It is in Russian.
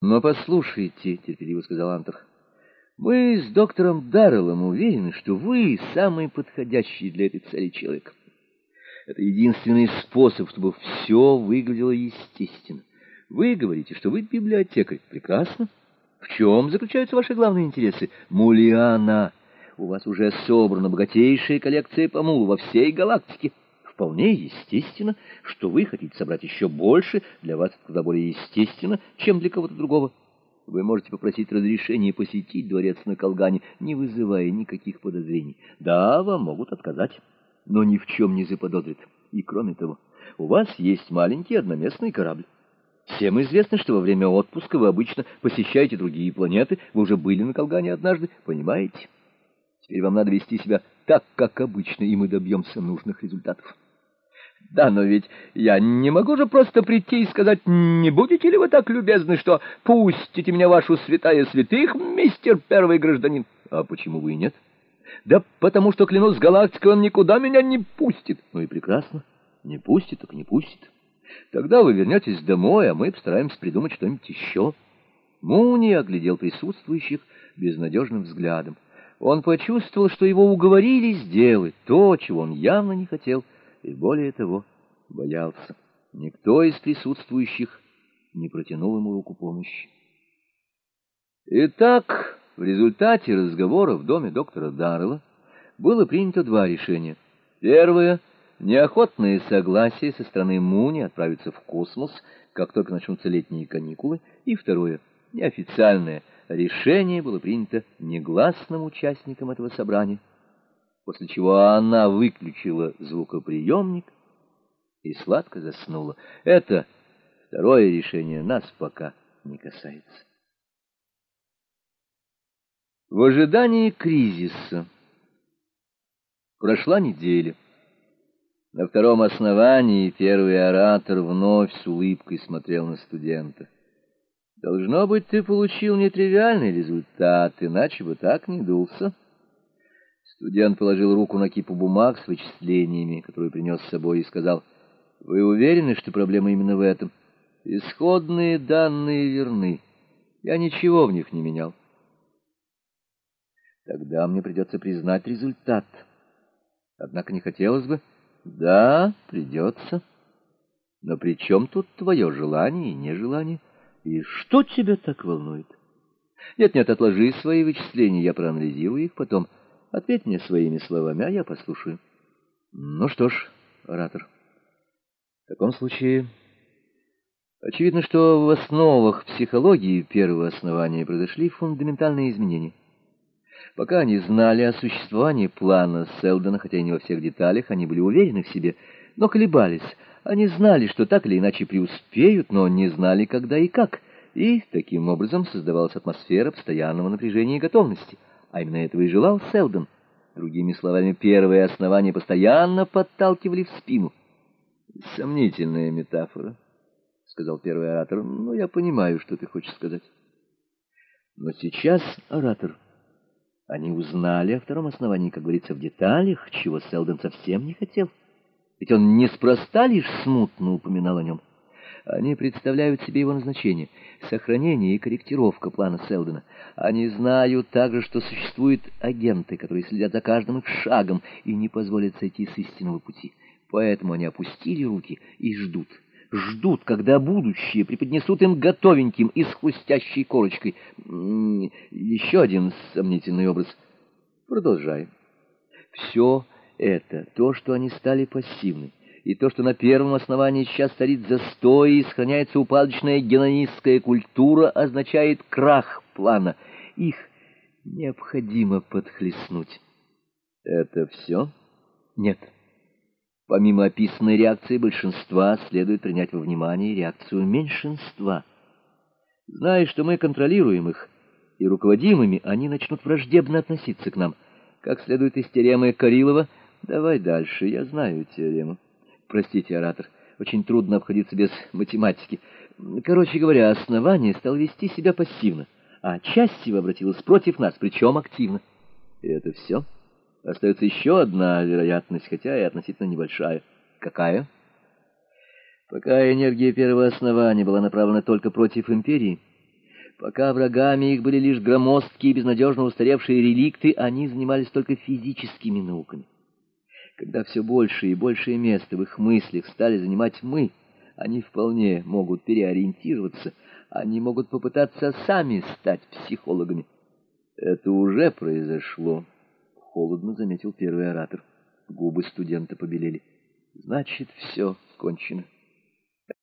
Но послушайте, — терпеливо сказал Антер, — мы с доктором Дарреллом уверены, что вы самый подходящий для этой цели человек. Это единственный способ, чтобы все выглядело естественно. Вы говорите, что вы библиотекарь. Прекрасно. В чем заключаются ваши главные интересы? Мулиана. У вас уже собрана богатейшая коллекция помул во всей галактике. Вполне естественно, что вы хотите собрать еще больше, для вас это куда более естественно, чем для кого-то другого. Вы можете попросить разрешения посетить дворец на Колгане, не вызывая никаких подозрений. Да, вам могут отказать, но ни в чем не заподозрят. И кроме того, у вас есть маленький одноместный корабль. Всем известно, что во время отпуска вы обычно посещаете другие планеты. Вы уже были на Колгане однажды, понимаете? Теперь вам надо вести себя так, как обычно, и мы добьемся нужных результатов. Да, но ведь я не могу же просто прийти и сказать, не будете ли вы так любезны, что пустите меня вашу святая святых, мистер первый гражданин? А почему вы и нет? Да потому что, клянусь галактикой, он никуда меня не пустит. Ну и прекрасно. Не пустит, так не пустит. Тогда вы вернетесь домой, а мы постараемся придумать что-нибудь еще. Муни оглядел присутствующих безнадежным взглядом. Он почувствовал, что его уговорили сделать то, чего он явно не хотел — и более того, боялся. Никто из присутствующих не протянул ему руку помощи. Итак, в результате разговора в доме доктора Даррелла было принято два решения. Первое — неохотное согласие со стороны Муни отправиться в космос, как только начнутся летние каникулы, и второе — неофициальное решение было принято негласным участникам этого собрания — после чего она выключила звукоприемник и сладко заснула. Это второе решение нас пока не касается. В ожидании кризиса прошла неделя. На втором основании первый оратор вновь с улыбкой смотрел на студента. «Должно быть, ты получил нетривиальный результат, иначе бы так не дулся». Студент положил руку на кипу бумаг с вычислениями, которые принес с собой, и сказал, «Вы уверены, что проблема именно в этом? Исходные данные верны. Я ничего в них не менял». «Тогда мне придется признать результат. Однако не хотелось бы...» «Да, придется. Но при чем тут твое желание и нежелание? И что тебя так волнует?» «Нет-нет, отложи свои вычисления, я проанализирую их потом». Ответь мне своими словами, а я послушаю. Ну что ж, оратор, в таком случае... Очевидно, что в основах психологии первого основания произошли фундаментальные изменения. Пока они знали о существовании плана Селдона, хотя и не во всех деталях, они были уверены в себе, но колебались. Они знали, что так или иначе преуспеют, но не знали, когда и как. И таким образом создавалась атмосфера постоянного напряжения и готовности — а именно этого и желал Селдон. Другими словами, первые основания постоянно подталкивали в спину. «Сомнительная метафора», — сказал первый оратор. «Ну, я понимаю, что ты хочешь сказать». Но сейчас, оратор, они узнали о втором основании, как говорится, в деталях, чего Селдон совсем не хотел. Ведь он неспроста лишь смутно упоминал о нем. Они представляют себе его назначение — сохранение и корректировка плана Селдона. Они знают также, что существуют агенты, которые следят за каждым их шагом и не позволят сойти с истинного пути. Поэтому они опустили руки и ждут. Ждут, когда будущее преподнесут им готовеньким и с хрустящей корочкой. Еще один сомнительный образ. Продолжаем. Все это, то, что они стали пассивны, и то, что на первом основании сейчас царит застой и сохраняется упадочная генонистская культура, означает крах плана. Их необходимо подхлестнуть. Это все? Нет. Помимо описанной реакции большинства, следует принять во внимание реакцию меньшинства. Зная, что мы контролируем их и руководим ими, они начнут враждебно относиться к нам. Как следует из теоремы Карилова, давай дальше, я знаю теорему. Простите, оратор, очень трудно обходиться без математики. Короче говоря, основание стал вести себя пассивно, а часть его обратилась против нас, причем активно. И это все? Остается еще одна вероятность, хотя и относительно небольшая. Какая? Пока энергия первого основания была направлена только против империи, Пока врагами их были лишь громоздкие безнадежно устаревшие реликты, они занимались только физическими науками. Когда все больше и большее место в их мыслях стали занимать мы, они вполне могут переориентироваться, они могут попытаться сами стать психологами. Это уже произошло, холодно заметил первый оратор. Губы студента побелели. Значит, все кончено.